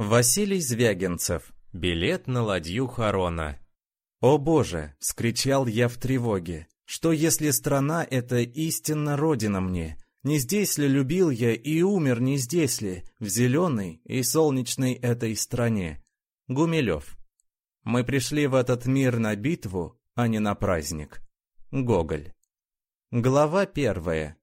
Василий Звягинцев. Билет на ладью Харона. «О боже!» — вскричал я в тревоге. «Что если страна — это истинно родина мне? Не здесь ли любил я и умер не здесь ли, в зеленой и солнечной этой стране?» Гумилев. «Мы пришли в этот мир на битву, а не на праздник». Гоголь. Глава первая.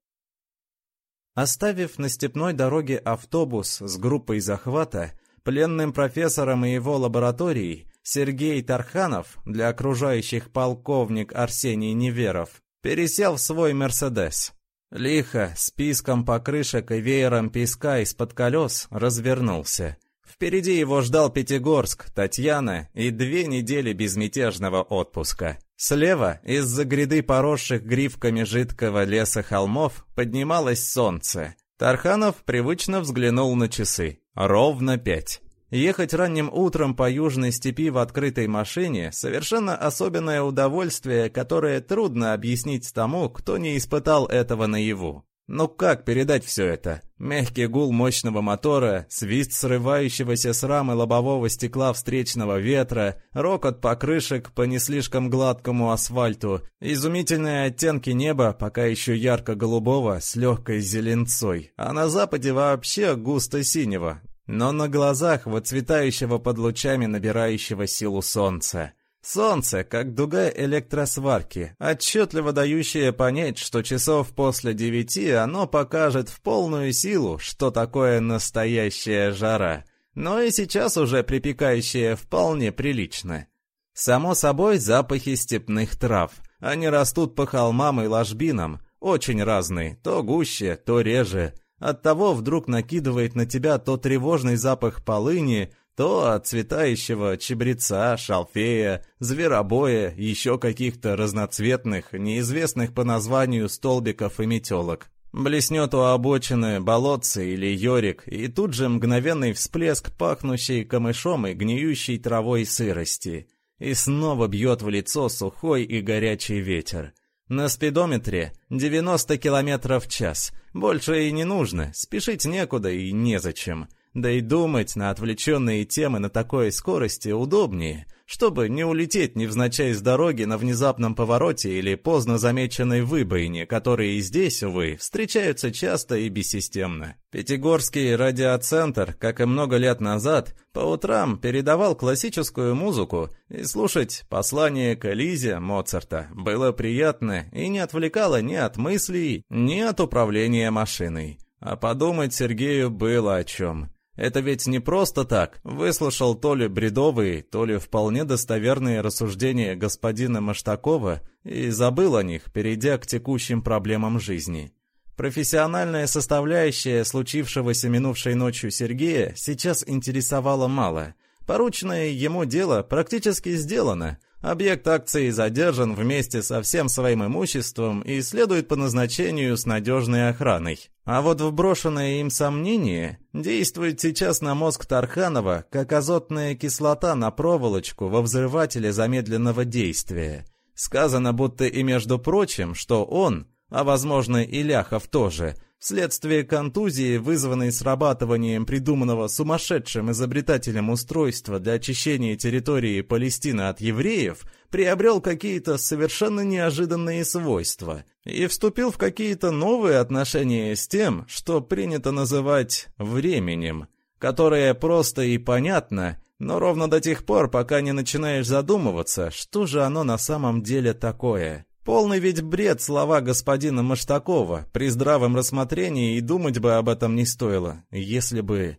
Оставив на степной дороге автобус с группой захвата, Пленным профессором и его лабораторией Сергей Тарханов, для окружающих полковник Арсений Неверов, пересел в свой «Мерседес». Лихо, списком покрышек и веером песка из-под колес, развернулся. Впереди его ждал Пятигорск, Татьяна и две недели безмятежного отпуска. Слева, из-за гряды поросших грифками жидкого леса холмов, поднималось солнце. Тарханов привычно взглянул на часы. Ровно пять. Ехать ранним утром по южной степи в открытой машине – совершенно особенное удовольствие, которое трудно объяснить тому, кто не испытал этого наяву. Ну как передать все это? Мягкий гул мощного мотора, свист срывающегося с рамы лобового стекла встречного ветра, рокот покрышек по не слишком гладкому асфальту, изумительные оттенки неба, пока еще ярко-голубого, с легкой зеленцой, а на западе вообще густо-синего, но на глазах выцветающего под лучами набирающего силу солнца. Солнце, как дуга электросварки, отчетливо дающее понять, что часов после девяти оно покажет в полную силу, что такое настоящая жара, но и сейчас уже припекающая вполне прилично. Само собой, запахи степных трав. Они растут по холмам и ложбинам, очень разные, то гуще, то реже, Оттого вдруг накидывает на тебя то тревожный запах полыни, то от цветающего чебреца, шалфея, зверобоя, еще каких-то разноцветных, неизвестных по названию столбиков и метелок. Блеснет у обочины болотце или йорик, и тут же мгновенный всплеск, пахнущий камышом и гниющей травой сырости. И снова бьет в лицо сухой и горячий ветер. На спидометре 90 км в час. Больше и не нужно, спешить некуда и незачем. Да и думать на отвлеченные темы на такой скорости удобнее, чтобы не улететь невзначай с дороги на внезапном повороте или поздно замеченной выбоине, которые и здесь, увы, встречаются часто и бессистемно. Пятигорский радиоцентр, как и много лет назад, по утрам передавал классическую музыку, и слушать послание к Элизе Моцарта было приятно и не отвлекало ни от мыслей, ни от управления машиной. А подумать Сергею было о чем. Это ведь не просто так. Выслушал то ли бредовые, то ли вполне достоверные рассуждения господина Маштакова и забыл о них, перейдя к текущим проблемам жизни. Профессиональная составляющая случившегося минувшей ночью Сергея сейчас интересовала мало. Порученное ему дело практически сделано, Объект акции задержан вместе со всем своим имуществом и следует по назначению с надежной охраной. А вот вброшенное им сомнение действует сейчас на мозг Тарханова, как азотная кислота на проволочку во взрывателе замедленного действия. Сказано будто и между прочим, что он, а возможно и Ляхов тоже – Вследствие контузии, вызванной срабатыванием придуманного сумасшедшим изобретателем устройства для очищения территории Палестины от евреев, приобрел какие-то совершенно неожиданные свойства и вступил в какие-то новые отношения с тем, что принято называть «временем», которое просто и понятно, но ровно до тех пор, пока не начинаешь задумываться, что же оно на самом деле такое. Полный ведь бред слова господина Маштакова. При здравом рассмотрении и думать бы об этом не стоило. Если бы...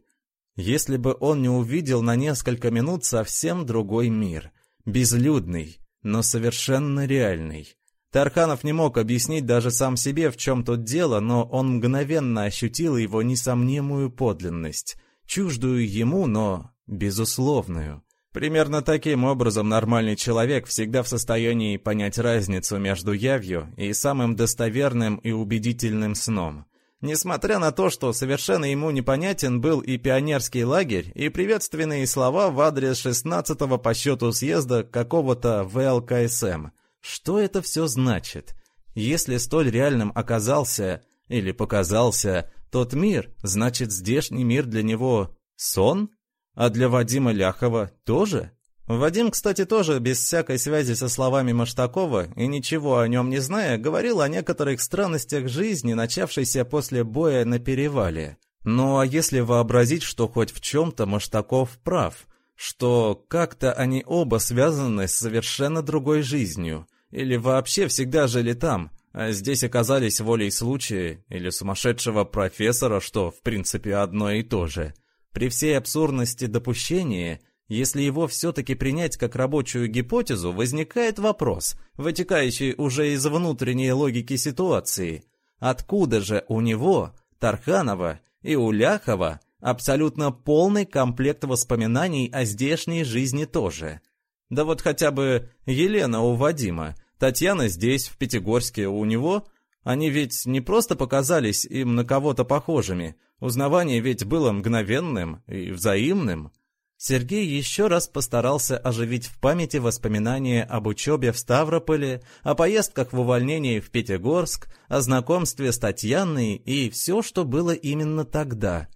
Если бы он не увидел на несколько минут совсем другой мир. Безлюдный, но совершенно реальный. Тарханов не мог объяснить даже сам себе, в чем тут дело, но он мгновенно ощутил его несомненную подлинность. Чуждую ему, но безусловную. Примерно таким образом нормальный человек всегда в состоянии понять разницу между явью и самым достоверным и убедительным сном. Несмотря на то, что совершенно ему непонятен был и пионерский лагерь, и приветственные слова в адрес 16-го по счету съезда какого-то ВЛКСМ. Что это все значит? Если столь реальным оказался, или показался, тот мир, значит здешний мир для него сон? А для Вадима Ляхова тоже? Вадим, кстати, тоже без всякой связи со словами Маштакова и ничего о нем не зная, говорил о некоторых странностях жизни, начавшейся после боя на перевале. Ну а если вообразить, что хоть в чем-то Маштаков прав, что как-то они оба связаны с совершенно другой жизнью, или вообще всегда жили там, а здесь оказались волей случая или сумасшедшего профессора, что в принципе одно и то же. При всей абсурдности допущения если его все-таки принять как рабочую гипотезу, возникает вопрос, вытекающий уже из внутренней логики ситуации. Откуда же у него, Тарханова и у Ляхова абсолютно полный комплект воспоминаний о здешней жизни тоже? Да вот хотя бы Елена у Вадима, Татьяна здесь, в Пятигорске, у него... Они ведь не просто показались им на кого-то похожими. Узнавание ведь было мгновенным и взаимным. Сергей еще раз постарался оживить в памяти воспоминания об учебе в Ставрополе, о поездках в увольнении в Пятигорск, о знакомстве с Татьяной и все, что было именно тогда.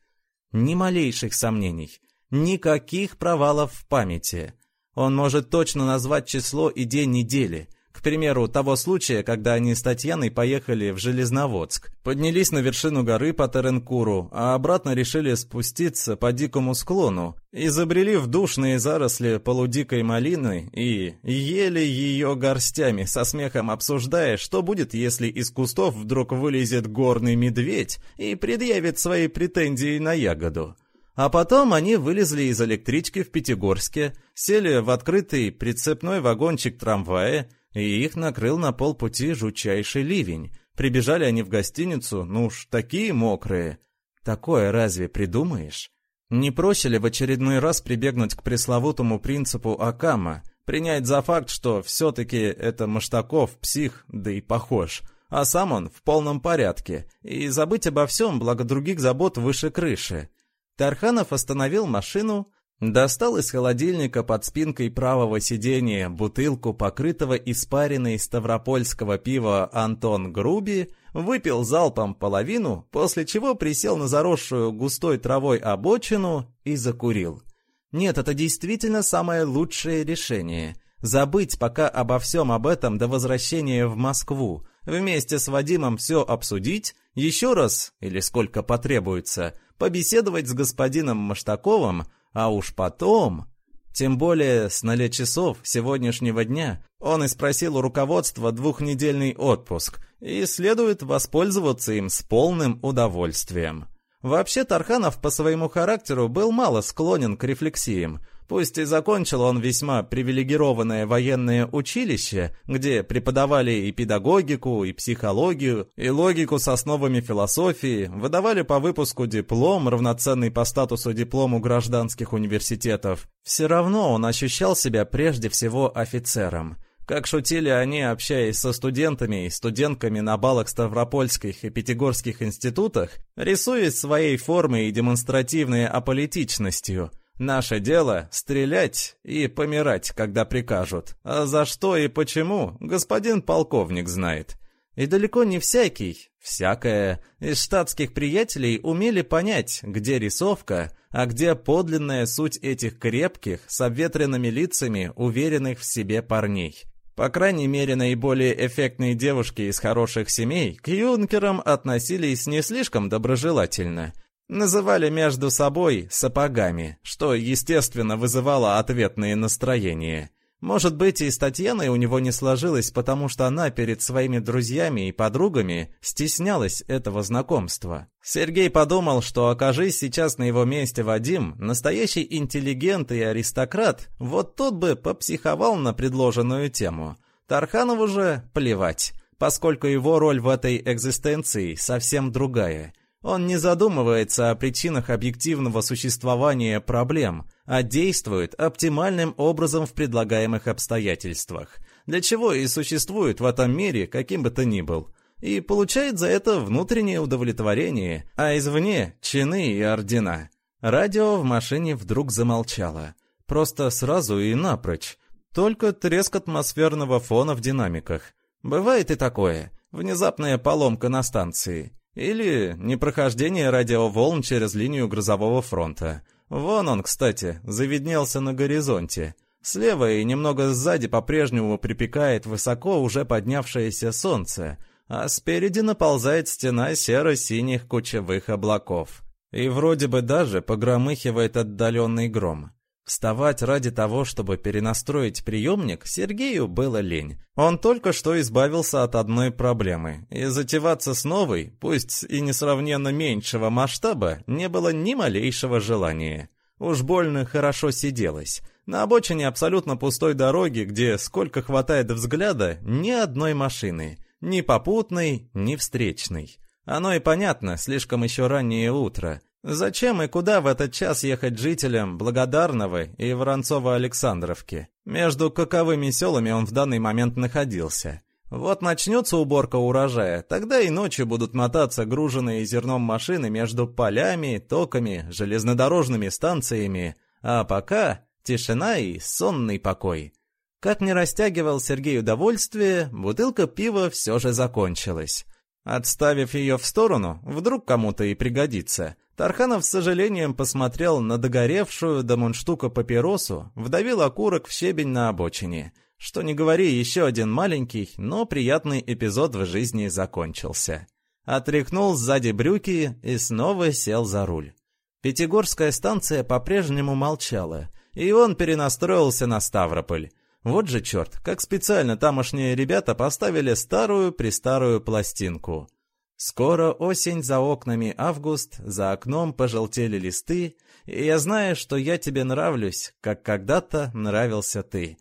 Ни малейших сомнений, никаких провалов в памяти. Он может точно назвать число и день недели – к примеру, того случая, когда они с Татьяной поехали в Железноводск, поднялись на вершину горы по Теренкуру, а обратно решили спуститься по дикому склону, изобрели в душные заросли полудикой малины и ели ее горстями, со смехом обсуждая, что будет, если из кустов вдруг вылезет горный медведь и предъявит свои претензии на ягоду. А потом они вылезли из электрички в Пятигорске, сели в открытый прицепной вагончик трамвая и их накрыл на полпути жутчайший ливень. Прибежали они в гостиницу, ну уж такие мокрые. Такое разве придумаешь? Не проще ли в очередной раз прибегнуть к пресловутому принципу Акама, принять за факт, что все-таки это Маштаков, псих, да и похож, а сам он в полном порядке, и забыть обо всем, благо других забот выше крыши? Тарханов остановил машину, Достал из холодильника под спинкой правого сиденья бутылку покрытого испаренной ставропольского пива Антон Груби, выпил залпом половину, после чего присел на заросшую густой травой обочину и закурил. Нет, это действительно самое лучшее решение. Забыть пока обо всем об этом до возвращения в Москву, вместе с Вадимом все обсудить, еще раз, или сколько потребуется, побеседовать с господином Маштаковым, а уж потом... Тем более с ноля часов сегодняшнего дня он и спросил у руководства двухнедельный отпуск, и следует воспользоваться им с полным удовольствием. Вообще Тарханов по своему характеру был мало склонен к рефлексиям, Пусть и закончил он весьма привилегированное военное училище, где преподавали и педагогику, и психологию, и логику с основами философии, выдавали по выпуску диплом, равноценный по статусу диплому гражданских университетов, все равно он ощущал себя прежде всего офицером. Как шутили они, общаясь со студентами и студентками на балах Ставропольских и Пятигорских институтах, рисуясь своей формой и демонстративной аполитичностью – Наше дело — стрелять и помирать, когда прикажут. А за что и почему, господин полковник знает. И далеко не всякий, всякое, из штатских приятелей умели понять, где рисовка, а где подлинная суть этих крепких, с обветренными лицами, уверенных в себе парней. По крайней мере, наиболее эффектные девушки из хороших семей к юнкерам относились не слишком доброжелательно, Называли между собой сапогами, что, естественно, вызывало ответные настроения. Может быть, и с Татьяной у него не сложилось, потому что она перед своими друзьями и подругами стеснялась этого знакомства. Сергей подумал, что окажись сейчас на его месте Вадим, настоящий интеллигент и аристократ, вот тот бы попсиховал на предложенную тему. Тарханову же плевать, поскольку его роль в этой экзистенции совсем другая – он не задумывается о причинах объективного существования проблем, а действует оптимальным образом в предлагаемых обстоятельствах, для чего и существует в этом мире каким бы то ни был, и получает за это внутреннее удовлетворение, а извне – чины и ордена. Радио в машине вдруг замолчало. Просто сразу и напрочь. Только треск атмосферного фона в динамиках. Бывает и такое. Внезапная поломка на станции. Или непрохождение радиоволн через линию грозового фронта. Вон он, кстати, завиднелся на горизонте. Слева и немного сзади по-прежнему припекает высоко уже поднявшееся солнце, а спереди наползает стена серо-синих кучевых облаков. И вроде бы даже погромыхивает отдаленный гром. Вставать ради того, чтобы перенастроить приемник, Сергею было лень. Он только что избавился от одной проблемы, и затеваться с новой, пусть и несравненно меньшего масштаба, не было ни малейшего желания. Уж больно хорошо сиделось. На обочине абсолютно пустой дороги, где, сколько хватает взгляда, ни одной машины. Ни попутной, ни встречной. Оно и понятно, слишком еще раннее утро. Зачем и куда в этот час ехать жителям Благодарного и Воронцова-Александровки? Между каковыми селами он в данный момент находился. Вот начнется уборка урожая, тогда и ночью будут мотаться груженные зерном машины между полями, токами, железнодорожными станциями, а пока тишина и сонный покой. Как не растягивал Сергей удовольствие, бутылка пива все же закончилась. Отставив ее в сторону, вдруг кому-то и пригодится, Тарханов с сожалением посмотрел на догоревшую до мундштука папиросу, вдавил окурок в щебень на обочине. Что не говори, еще один маленький, но приятный эпизод в жизни закончился. Отряхнул сзади брюки и снова сел за руль. Пятигорская станция по-прежнему молчала, и он перенастроился на Ставрополь. Вот же черт, как специально тамошние ребята поставили старую-престарую пластинку. Скоро осень, за окнами август, за окном пожелтели листы, и я знаю, что я тебе нравлюсь, как когда-то нравился ты.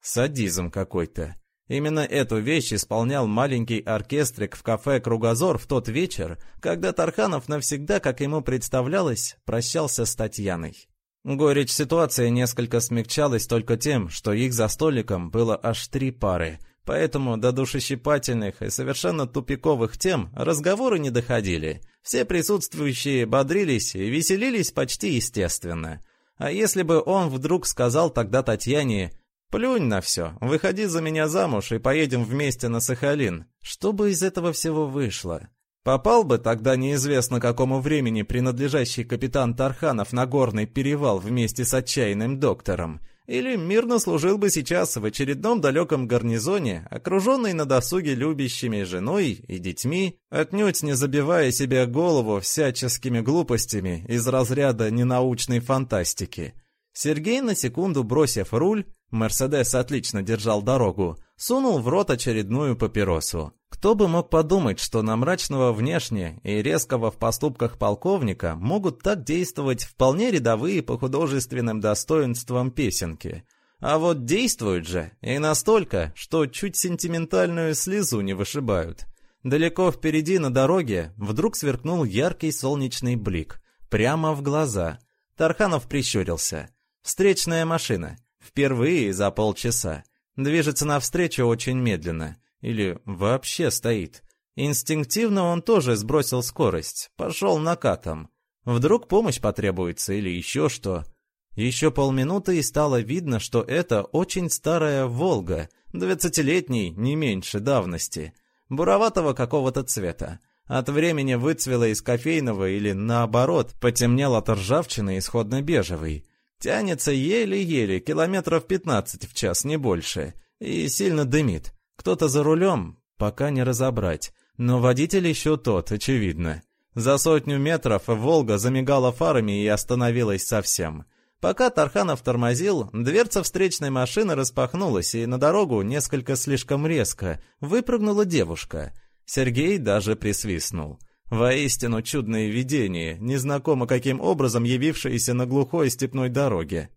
Садизм какой-то. Именно эту вещь исполнял маленький оркестрик в кафе «Кругозор» в тот вечер, когда Тарханов навсегда, как ему представлялось, прощался с Татьяной. Горечь ситуации несколько смягчалась только тем, что их за столиком было аж три пары, поэтому до душещипательных и совершенно тупиковых тем разговоры не доходили. Все присутствующие бодрились и веселились почти естественно. А если бы он вдруг сказал тогда Татьяне «Плюнь на все, выходи за меня замуж и поедем вместе на Сахалин», что бы из этого всего вышло? Попал бы тогда неизвестно какому времени принадлежащий капитан Тарханов на горный перевал вместе с отчаянным доктором, или мирно служил бы сейчас в очередном далеком гарнизоне, окруженный на досуге любящими женой и детьми, отнюдь не забивая себе голову всяческими глупостями из разряда ненаучной фантастики. Сергей, на секунду бросив руль, Мерседес отлично держал дорогу, сунул в рот очередную папиросу. Кто бы мог подумать, что на мрачного внешне и резкого в поступках полковника могут так действовать вполне рядовые по художественным достоинствам песенки. А вот действуют же, и настолько, что чуть сентиментальную слезу не вышибают. Далеко впереди на дороге вдруг сверкнул яркий солнечный блик. Прямо в глаза. Тарханов прищурился. Встречная машина. Впервые за полчаса. Движется навстречу очень медленно. Или вообще стоит. Инстинктивно он тоже сбросил скорость, пошел накатом. Вдруг помощь потребуется или еще что. Еще полминуты и стало видно, что это очень старая «Волга», двадцатилетней, не меньше давности, буроватого какого-то цвета. От времени выцвела из кофейного или, наоборот, потемнел от ржавчины исходно-бежевый. Тянется еле-еле, километров пятнадцать в час, не больше, и сильно дымит. Кто-то за рулем, пока не разобрать. Но водитель еще тот, очевидно. За сотню метров «Волга» замигала фарами и остановилась совсем. Пока Тарханов тормозил, дверца встречной машины распахнулась, и на дорогу несколько слишком резко выпрыгнула девушка. Сергей даже присвистнул. Воистину чудное видение, незнакомо каким образом явившееся на глухой степной дороге.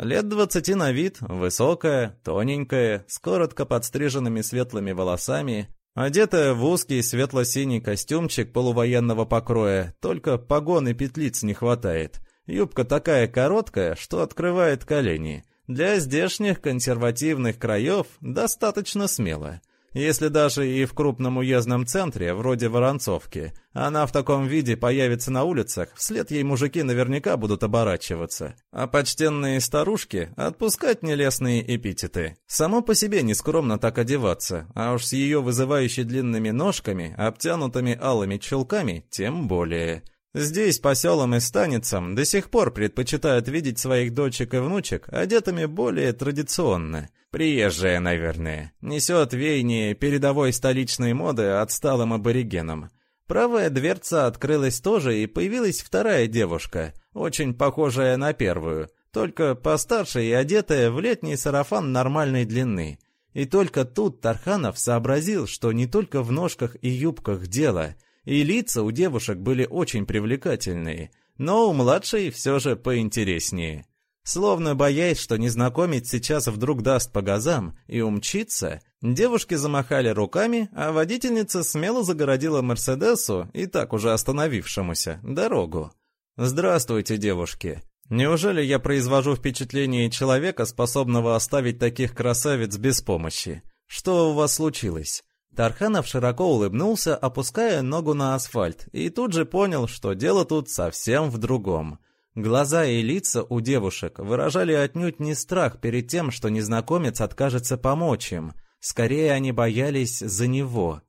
Лет двадцати на вид, высокая, тоненькая, с коротко подстриженными светлыми волосами, одетая в узкий светло-синий костюмчик полувоенного покроя, только погон и петлиц не хватает. Юбка такая короткая, что открывает колени. Для здешних консервативных краев достаточно смело. Если даже и в крупном уездном центре, вроде Воронцовки, она в таком виде появится на улицах, вслед ей мужики наверняка будут оборачиваться. А почтенные старушки отпускать нелестные эпитеты. Само по себе нескромно так одеваться, а уж с ее вызывающей длинными ножками, обтянутыми алыми чулками, тем более. Здесь, по селам и станицам, до сих пор предпочитают видеть своих дочек и внучек одетыми более традиционно. Приезжая, наверное, несет веяние передовой столичной моды отсталым аборигенам. Правая дверца открылась тоже, и появилась вторая девушка, очень похожая на первую, только постарше и одетая в летний сарафан нормальной длины. И только тут Тарханов сообразил, что не только в ножках и юбках дело, и лица у девушек были очень привлекательные, но у младшей все же поинтереснее. Словно боясь, что незнакомец сейчас вдруг даст по газам и умчится, девушки замахали руками, а водительница смело загородила Мерседесу, и так уже остановившемуся, дорогу. «Здравствуйте, девушки. Неужели я произвожу впечатление человека, способного оставить таких красавиц без помощи? Что у вас случилось?» Тарханов широко улыбнулся, опуская ногу на асфальт, и тут же понял, что дело тут совсем в другом. Глаза и лица у девушек выражали отнюдь не страх перед тем, что незнакомец откажется помочь им. Скорее, они боялись за него.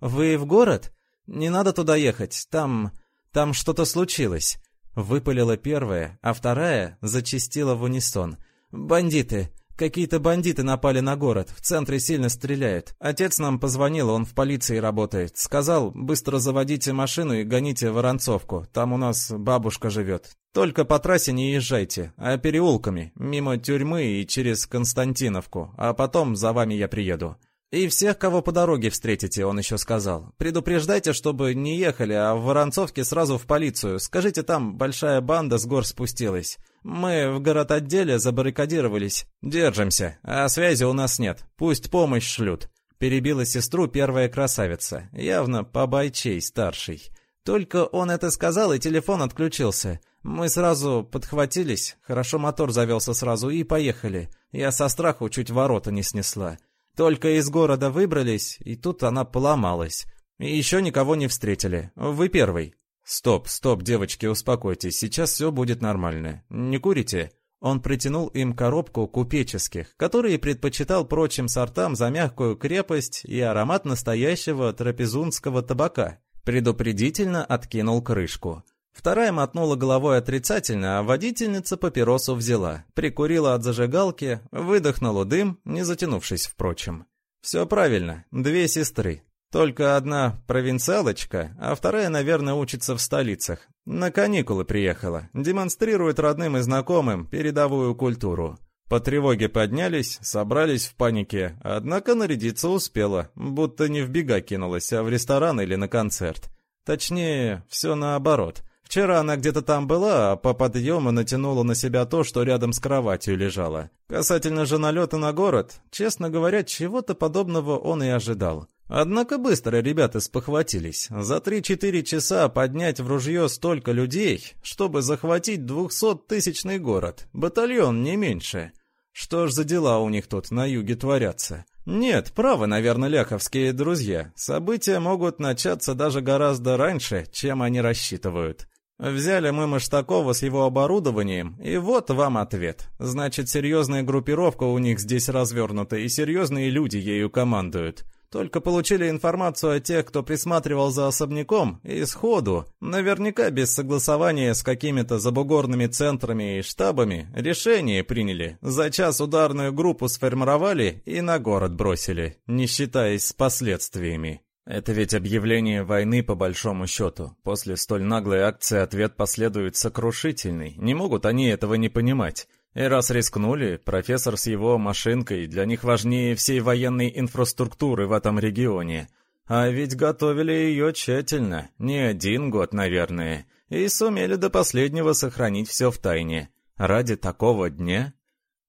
«Вы в город? Не надо туда ехать. Там... там что-то случилось». Выпалила первая, а вторая зачистила в унисон. «Бандиты! Какие-то бандиты напали на город, в центре сильно стреляют. Отец нам позвонил, он в полиции работает. Сказал, быстро заводите машину и гоните в Воронцовку, там у нас бабушка живет. Только по трассе не езжайте, а переулками, мимо тюрьмы и через Константиновку, а потом за вами я приеду. И всех, кого по дороге встретите, он еще сказал. Предупреждайте, чтобы не ехали, а в Воронцовке сразу в полицию. Скажите, там большая банда с гор спустилась. Мы в город-отделе забаррикадировались. Держимся, а связи у нас нет. Пусть помощь шлют. Перебила сестру первая красавица, явно побойчей старший. Только он это сказал, и телефон отключился. Мы сразу подхватились, хорошо мотор завелся сразу и поехали. Я со страху чуть ворота не снесла. Только из города выбрались, и тут она поломалась. И еще никого не встретили. Вы первый. Стоп, стоп, девочки, успокойтесь, сейчас все будет нормально. Не курите? Он протянул им коробку купеческих, которые предпочитал прочим сортам за мягкую крепость и аромат настоящего трапезунского табака. Предупредительно откинул крышку. Вторая мотнула головой отрицательно, а водительница папиросу взяла, прикурила от зажигалки, выдохнула дым, не затянувшись, впрочем. Все правильно, две сестры. Только одна провинциалочка, а вторая, наверное, учится в столицах. На каникулы приехала, демонстрирует родным и знакомым передовую культуру. По тревоге поднялись, собрались в панике, однако нарядиться успела, будто не в бега кинулась, а в ресторан или на концерт. Точнее, все наоборот. Вчера она где-то там была, а по подъему натянула на себя то, что рядом с кроватью лежало. Касательно же налета на город, честно говоря, чего-то подобного он и ожидал. Однако быстро ребята спохватились. За 3-4 часа поднять в ружье столько людей, чтобы захватить двухсоттысячный город. Батальон не меньше. Что ж за дела у них тут на юге творятся? Нет, правы, наверное, ляховские друзья. События могут начаться даже гораздо раньше, чем они рассчитывают. Взяли мы Маштакова с его оборудованием, и вот вам ответ. Значит, серьезная группировка у них здесь развернута, и серьезные люди ею командуют. Только получили информацию о тех, кто присматривал за особняком, и сходу, наверняка без согласования с какими-то забугорными центрами и штабами, решение приняли. За час ударную группу сформировали и на город бросили, не считаясь с последствиями. Это ведь объявление войны по большому счету. После столь наглой акции ответ последует сокрушительный. Не могут они этого не понимать. И раз рискнули, профессор с его машинкой для них важнее всей военной инфраструктуры в этом регионе. А ведь готовили ее тщательно, не один год, наверное, и сумели до последнего сохранить все в тайне. Ради такого дня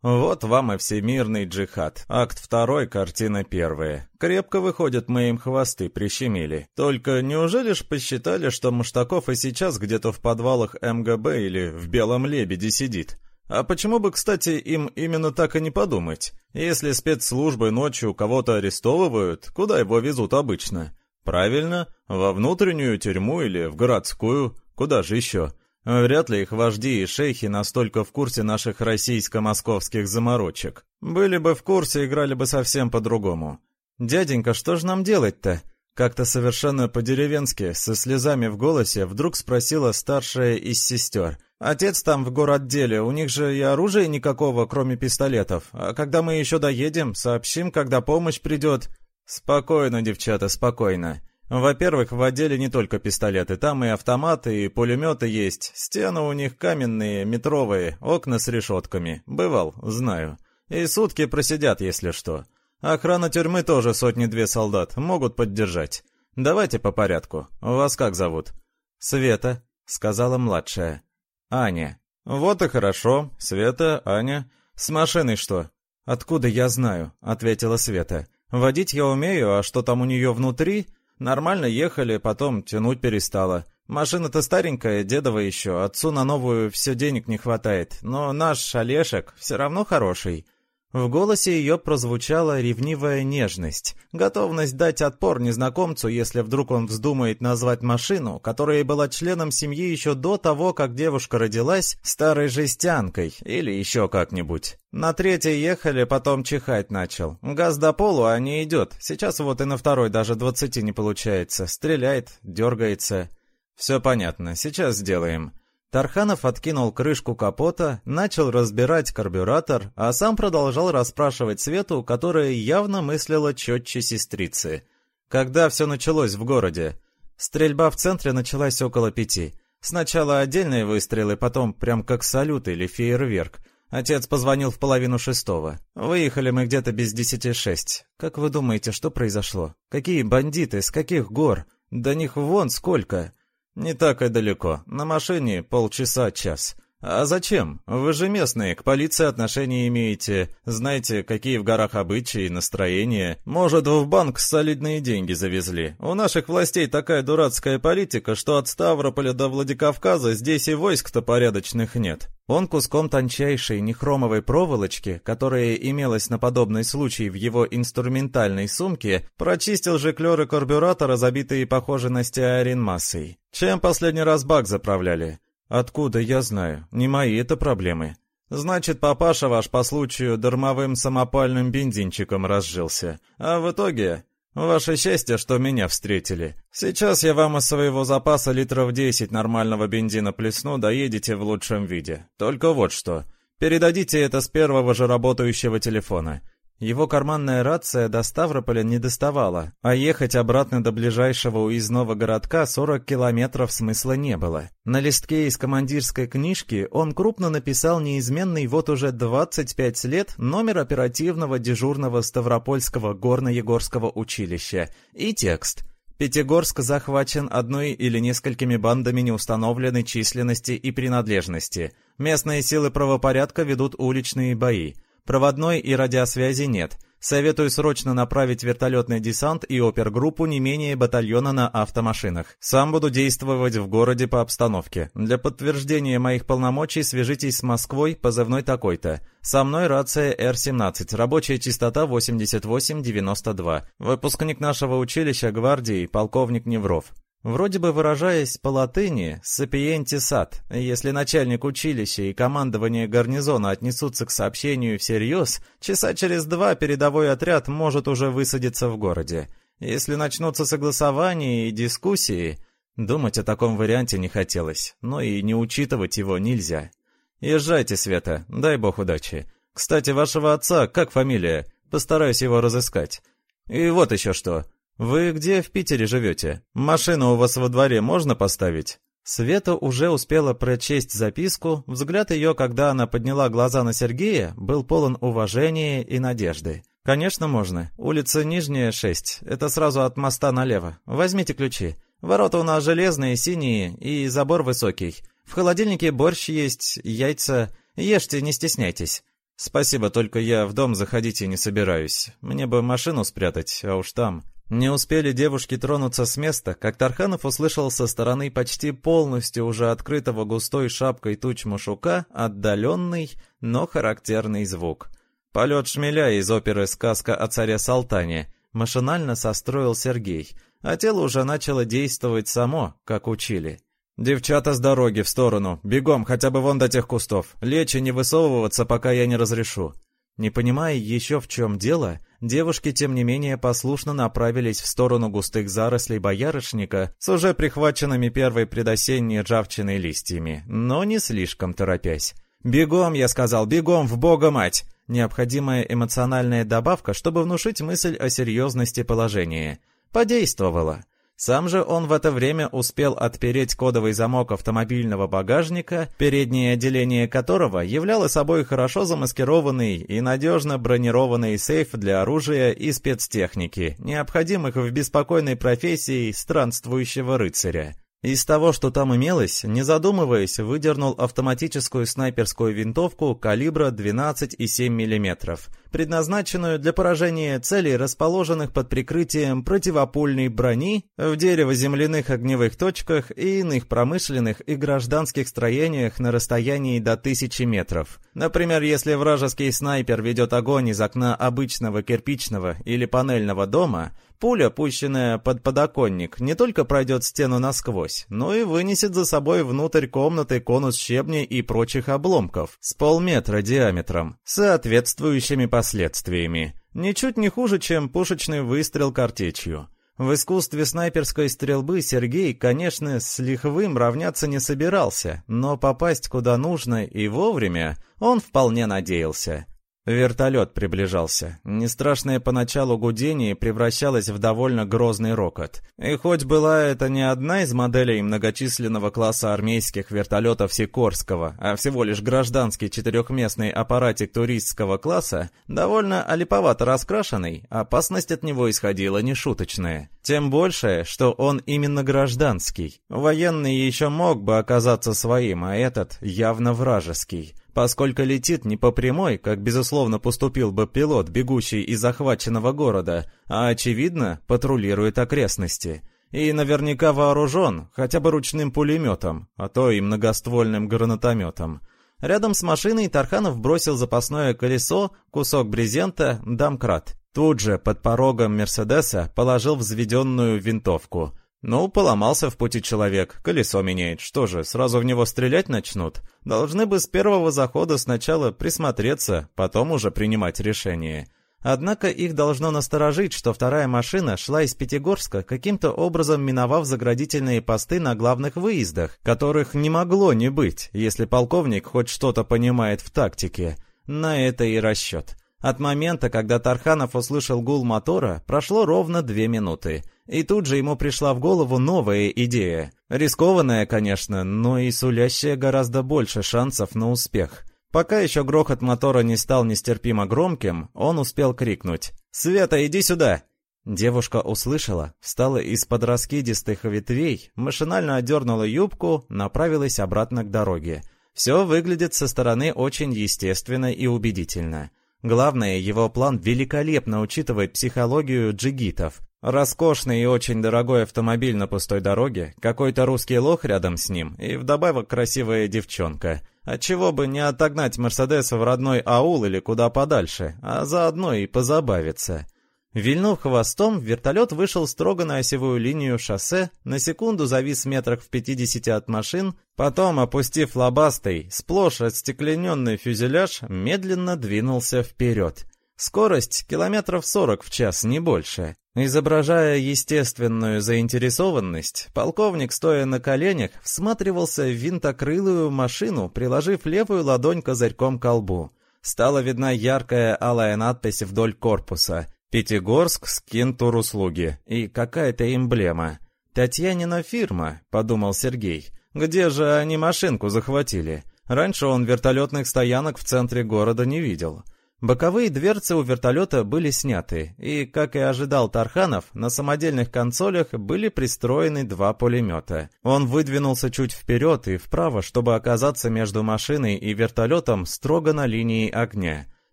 вот вам и всемирный джихад. Акт второй, картина первая. Крепко выходят мы им хвосты прищемили. Только неужели ж посчитали, что Маштаков и сейчас где-то в подвалах МГБ или в Белом Лебеде сидит? А почему бы, кстати, им именно так и не подумать? Если спецслужбы ночью кого-то арестовывают, куда его везут обычно? Правильно, во внутреннюю тюрьму или в городскую. Куда же еще? Вряд ли их вожди и шейхи настолько в курсе наших российско-московских заморочек. Были бы в курсе, играли бы совсем по-другому. «Дяденька, что же нам делать-то?» Как-то совершенно по-деревенски, со слезами в голосе, вдруг спросила старшая из сестер. «Отец там в городделе, у них же и оружия никакого, кроме пистолетов. А когда мы еще доедем, сообщим, когда помощь придет». «Спокойно, девчата, спокойно. Во-первых, в отделе не только пистолеты, там и автоматы, и пулеметы есть. Стены у них каменные, метровые, окна с решетками. Бывал, знаю. И сутки просидят, если что. Охрана тюрьмы тоже сотни-две солдат, могут поддержать. Давайте по порядку. Вас как зовут? Света, сказала младшая. Аня. Вот и хорошо. Света, Аня. С машиной что? Откуда я знаю? ответила Света. Водить я умею, а что там у нее внутри? Нормально ехали, потом тянуть перестала. Машина-то старенькая, дедова еще, отцу на новую все денег не хватает, но наш Олешек все равно хороший. В голосе ее прозвучала ревнивая нежность, готовность дать отпор незнакомцу, если вдруг он вздумает назвать машину, которая была членом семьи еще до того, как девушка родилась, старой жестянкой или еще как-нибудь. На третьей ехали, потом чихать начал. Газ до полу, а не идет. Сейчас вот и на второй даже двадцати не получается. Стреляет, дергается. Все понятно, сейчас сделаем. Тарханов откинул крышку капота, начал разбирать карбюратор, а сам продолжал расспрашивать Свету, которая явно мыслила четче сестрицы. Когда все началось в городе? Стрельба в центре началась около пяти. Сначала отдельные выстрелы, потом прям как салют или фейерверк. Отец позвонил в половину шестого. Выехали мы где-то без десяти шесть. Как вы думаете, что произошло? Какие бандиты, с каких гор? До них вон сколько. «Не так и далеко. На машине полчаса-час. А зачем? Вы же местные, к полиции отношения имеете. Знаете, какие в горах обычаи, настроения. Может, в банк солидные деньги завезли. У наших властей такая дурацкая политика, что от Ставрополя до Владикавказа здесь и войск-то порядочных нет. Он куском тончайшей нехромовой проволочки, которая имелась на подобный случай в его инструментальной сумке, прочистил жиклеры карбюратора, забитые, похоже, на стеарин массой. Чем последний раз бак заправляли? «Откуда я знаю? Не мои это проблемы». «Значит, папаша ваш по случаю дармовым самопальным бензинчиком разжился. А в итоге...» «Ваше счастье, что меня встретили. Сейчас я вам из своего запаса литров 10 нормального бензина плесну, доедете в лучшем виде. Только вот что. Передадите это с первого же работающего телефона. Его карманная рация до Ставрополя не доставала, а ехать обратно до ближайшего уездного городка 40 километров смысла не было. На листке из командирской книжки он крупно написал неизменный вот уже 25 лет номер оперативного дежурного Ставропольского горно-егорского училища и текст – Пятигорск захвачен одной или несколькими бандами неустановленной численности и принадлежности. Местные силы правопорядка ведут уличные бои. Проводной и радиосвязи нет. Советую срочно направить вертолетный десант и опергруппу не менее батальона на автомашинах. Сам буду действовать в городе по обстановке. Для подтверждения моих полномочий свяжитесь с Москвой, позывной такой-то. Со мной рация Р-17, рабочая частота 8892. Выпускник нашего училища гвардии, полковник Невров. Вроде бы выражаясь по латыни «сапиенти сад», если начальник училища и командование гарнизона отнесутся к сообщению всерьез, часа через два передовой отряд может уже высадиться в городе. Если начнутся согласования и дискуссии, думать о таком варианте не хотелось, но и не учитывать его нельзя. Езжайте, Света, дай бог удачи. Кстати, вашего отца, как фамилия? Постараюсь его разыскать. И вот еще что. «Вы где в Питере живете? Машину у вас во дворе можно поставить?» Света уже успела прочесть записку, взгляд ее, когда она подняла глаза на Сергея, был полон уважения и надежды. «Конечно можно. Улица Нижняя, 6. Это сразу от моста налево. Возьмите ключи. Ворота у нас железные, синие и забор высокий. В холодильнике борщ есть, яйца. Ешьте, не стесняйтесь». «Спасибо, только я в дом заходить и не собираюсь. Мне бы машину спрятать, а уж там...» Не успели девушки тронуться с места, как Тарханов услышал со стороны почти полностью уже открытого густой шапкой туч мушука отдаленный, но характерный звук. Полет шмеля из оперы «Сказка о царе Салтане» машинально состроил Сергей, а тело уже начало действовать само, как учили. «Девчата с дороги в сторону, бегом, хотя бы вон до тех кустов, лечь и не высовываться, пока я не разрешу». Не понимая еще в чем дело, Девушки, тем не менее, послушно направились в сторону густых зарослей боярышника с уже прихваченными первой предосенней ржавчиной листьями, но не слишком торопясь. «Бегом!» — я сказал, «бегом в Бога мать!» Необходимая эмоциональная добавка, чтобы внушить мысль о серьезности положения. Подействовала. Сам же он в это время успел отпереть кодовый замок автомобильного багажника, переднее отделение которого являло собой хорошо замаскированный и надежно бронированный сейф для оружия и спецтехники, необходимых в беспокойной профессии странствующего рыцаря. Из того, что там имелось, не задумываясь, выдернул автоматическую снайперскую винтовку калибра 12,7 мм, предназначенную для поражения целей, расположенных под прикрытием противопульной брони в дерево-земляных огневых точках и иных промышленных и гражданских строениях на расстоянии до тысячи метров. Например, если вражеский снайпер ведет огонь из окна обычного кирпичного или панельного дома, Пуля, пущенная под подоконник, не только пройдет стену насквозь, но и вынесет за собой внутрь комнаты конус щебня и прочих обломков с полметра диаметром, соответствующими последствиями. Ничуть не хуже, чем пушечный выстрел картечью. В искусстве снайперской стрельбы Сергей, конечно, с лихвым равняться не собирался, но попасть куда нужно и вовремя он вполне надеялся. Вертолет приближался. Нестрашное поначалу гудение превращалось в довольно грозный рокот. И хоть была это не одна из моделей многочисленного класса армейских вертолетов Сикорского, а всего лишь гражданский четырехместный аппаратик туристского класса, довольно олиповато раскрашенный, опасность от него исходила нешуточная. Тем больше, что он именно гражданский. Военный еще мог бы оказаться своим, а этот явно вражеский поскольку летит не по прямой, как, безусловно, поступил бы пилот, бегущий из захваченного города, а, очевидно, патрулирует окрестности. И наверняка вооружен хотя бы ручным пулеметом, а то и многоствольным гранатометом. Рядом с машиной Тарханов бросил запасное колесо, кусок брезента, домкрат. Тут же под порогом Мерседеса положил взведенную винтовку. Ну, поломался в пути человек, колесо меняет. Что же, сразу в него стрелять начнут? Должны бы с первого захода сначала присмотреться, потом уже принимать решение. Однако их должно насторожить, что вторая машина шла из Пятигорска, каким-то образом миновав заградительные посты на главных выездах, которых не могло не быть, если полковник хоть что-то понимает в тактике. На это и расчет. От момента, когда Тарханов услышал гул мотора, прошло ровно две минуты. И тут же ему пришла в голову новая идея. Рискованная, конечно, но и сулящая гораздо больше шансов на успех. Пока еще грохот мотора не стал нестерпимо громким, он успел крикнуть «Света, иди сюда!». Девушка услышала, встала из-под раскидистых ветвей, машинально одернула юбку, направилась обратно к дороге. Все выглядит со стороны очень естественно и убедительно. Главное, его план великолепно учитывает психологию джигитов. Роскошный и очень дорогой автомобиль на пустой дороге, какой-то русский лох рядом с ним и вдобавок красивая девчонка. Отчего бы не отогнать Мерседес в родной аул или куда подальше, а заодно и позабавиться. Вильнув хвостом, вертолет вышел строго на осевую линию шоссе, на секунду завис метрах в 50 от машин, потом, опустив лобастый, сплошь отстеклененный фюзеляж, медленно двинулся вперед. Скорость километров 40 в час, не больше. Изображая естественную заинтересованность, полковник, стоя на коленях, всматривался в винтокрылую машину, приложив левую ладонь козырьком к колбу. Стала видна яркая алая надпись вдоль корпуса Пятигорск, скинтур услуги. И какая-то эмблема. «Татьянина фирма», — подумал Сергей. «Где же они машинку захватили? Раньше он вертолетных стоянок в центре города не видел». Боковые дверцы у вертолета были сняты, и, как и ожидал Тарханов, на самодельных консолях были пристроены два пулемета. Он выдвинулся чуть вперед и вправо, чтобы оказаться между машиной и вертолетом строго на линии огня.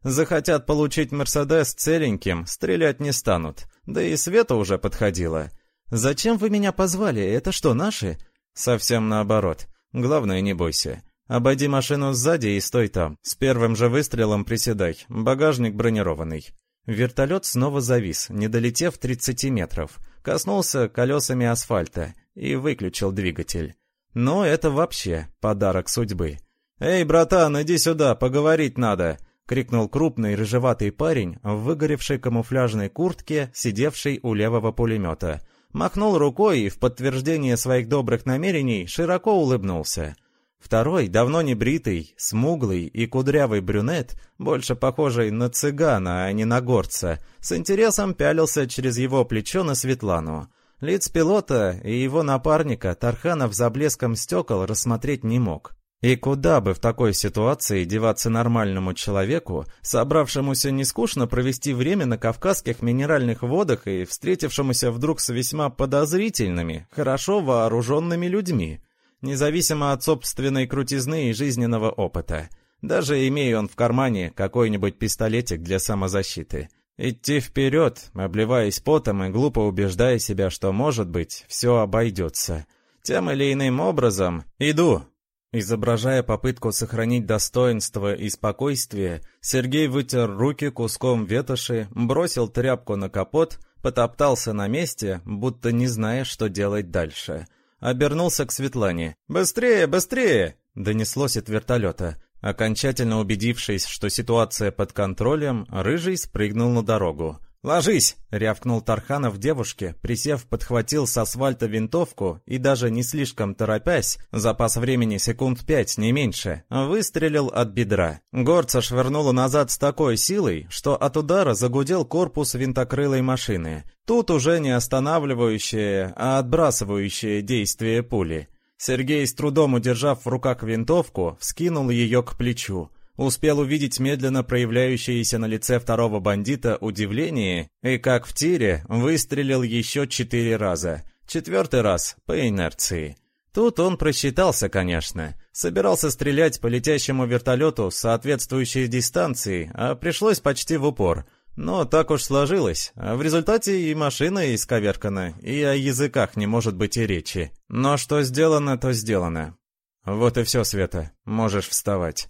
Захотят получить «Мерседес» целеньким, стрелять не станут. Да и Света уже подходила. «Зачем вы меня позвали? Это что, наши?» «Совсем наоборот. Главное, не бойся. Обойди машину сзади и стой там. С первым же выстрелом приседай. Багажник бронированный». Вертолет снова завис, не долетев 30 метров. Коснулся колесами асфальта и выключил двигатель. Но это вообще подарок судьбы. «Эй, братан, иди сюда, поговорить надо!» крикнул крупный рыжеватый парень в выгоревшей камуфляжной куртке, сидевший у левого пулемета. Махнул рукой и в подтверждение своих добрых намерений широко улыбнулся. Второй, давно не бритый, смуглый и кудрявый брюнет, больше похожий на цыгана, а не на горца, с интересом пялился через его плечо на Светлану. Лиц пилота и его напарника Тарханов за блеском стекол рассмотреть не мог. И куда бы в такой ситуации деваться нормальному человеку, собравшемуся нескучно провести время на кавказских минеральных водах и встретившемуся вдруг с весьма подозрительными, хорошо вооруженными людьми, независимо от собственной крутизны и жизненного опыта, даже имея он в кармане какой-нибудь пистолетик для самозащиты. Идти вперед, обливаясь потом и глупо убеждая себя, что, может быть, все обойдется. Тем или иным образом «иду», Изображая попытку сохранить достоинство и спокойствие, Сергей вытер руки куском ветоши, бросил тряпку на капот, потоптался на месте, будто не зная, что делать дальше. Обернулся к Светлане. «Быстрее, быстрее!» — донеслось от вертолета. Окончательно убедившись, что ситуация под контролем, Рыжий спрыгнул на дорогу. «Ложись!» — рявкнул Тарханов девушке, присев, подхватил с асфальта винтовку и даже не слишком торопясь, запас времени секунд пять, не меньше, выстрелил от бедра. Горца швырнуло назад с такой силой, что от удара загудел корпус винтокрылой машины. Тут уже не останавливающее, а отбрасывающее действие пули. Сергей, с трудом удержав в руках винтовку, вскинул ее к плечу успел увидеть медленно проявляющееся на лице второго бандита удивление и, как в тире, выстрелил еще четыре раза. Четвертый раз по инерции. Тут он просчитался, конечно. Собирался стрелять по летящему вертолету с соответствующей дистанции, а пришлось почти в упор. Но так уж сложилось. В результате и машина исковеркана, и о языках не может быть и речи. Но что сделано, то сделано. Вот и все, Света. Можешь вставать.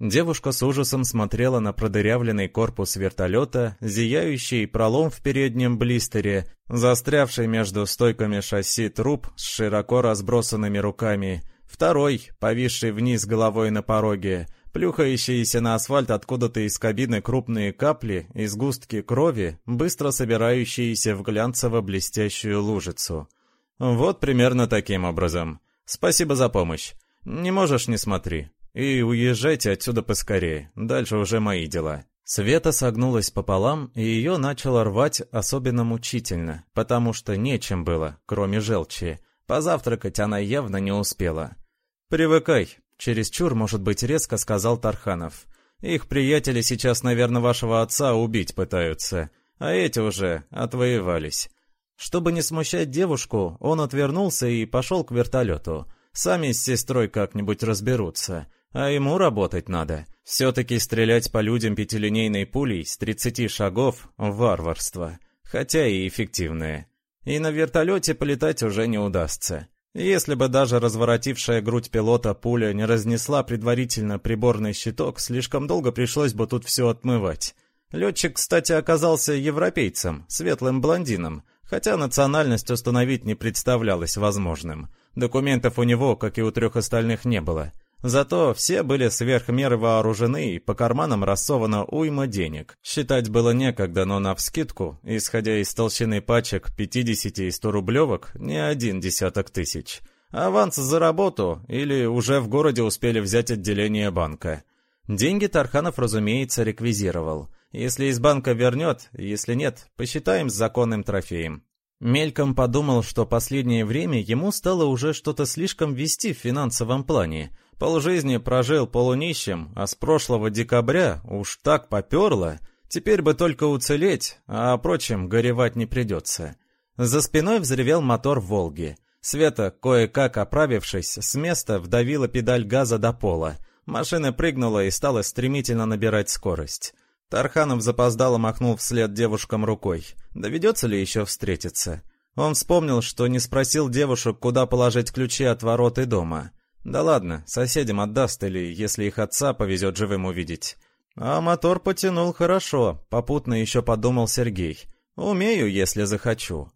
Девушка с ужасом смотрела на продырявленный корпус вертолета, зияющий пролом в переднем блистере, застрявший между стойками шасси труп с широко разбросанными руками, второй, повисший вниз головой на пороге, плюхающиеся на асфальт откуда-то из кабины крупные капли и сгустки крови, быстро собирающиеся в глянцево-блестящую лужицу. Вот примерно таким образом. Спасибо за помощь. Не можешь, не смотри. И уезжайте отсюда поскорее, дальше уже мои дела». Света согнулась пополам, и ее начало рвать особенно мучительно, потому что нечем было, кроме желчи. Позавтракать она явно не успела. «Привыкай», — чересчур, может быть, резко сказал Тарханов. «Их приятели сейчас, наверное, вашего отца убить пытаются, а эти уже отвоевались». Чтобы не смущать девушку, он отвернулся и пошел к вертолету. Сами с сестрой как-нибудь разберутся. А ему работать надо. Все-таки стрелять по людям пятилинейной пулей с 30 шагов — варварство. Хотя и эффективное. И на вертолете полетать уже не удастся. Если бы даже разворотившая грудь пилота пуля не разнесла предварительно приборный щиток, слишком долго пришлось бы тут все отмывать. Летчик, кстати, оказался европейцем, светлым блондином, хотя национальность установить не представлялось возможным. Документов у него, как и у трех остальных, не было. Зато все были сверх меры вооружены и по карманам рассовано уйма денег. Считать было некогда, но навскидку, исходя из толщины пачек 50 и 100 рублевок, не один десяток тысяч. Аванс за работу или уже в городе успели взять отделение банка. Деньги Тарханов, разумеется, реквизировал. Если из банка вернет, если нет, посчитаем с законным трофеем. Мельком подумал, что последнее время ему стало уже что-то слишком вести в финансовом плане. Полжизни прожил полунищем, а с прошлого декабря уж так поперло, теперь бы только уцелеть, а о прочем горевать не придется. За спиной взревел мотор «Волги». Света, кое-как оправившись, с места вдавила педаль газа до пола. Машина прыгнула и стала стремительно набирать скорость. Тарханов запоздало махнул вслед девушкам рукой. Доведется ли еще встретиться? Он вспомнил, что не спросил девушек, куда положить ключи от ворот и дома. Да ладно, соседям отдаст или, если их отца повезет живым увидеть. А мотор потянул хорошо, попутно еще подумал Сергей. Умею, если захочу.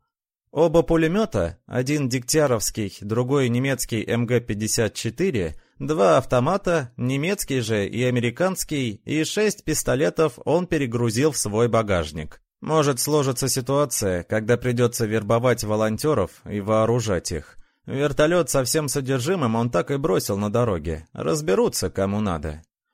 Оба пулемета, один дегтяровский, другой немецкий МГ-54, два автомата, немецкий же и американский, и шесть пистолетов он перегрузил в свой багажник. Может сложиться ситуация, когда придется вербовать волонтеров и вооружать их. Вертолет со всем содержимым он так и бросил на дороге. Разберутся, кому надо.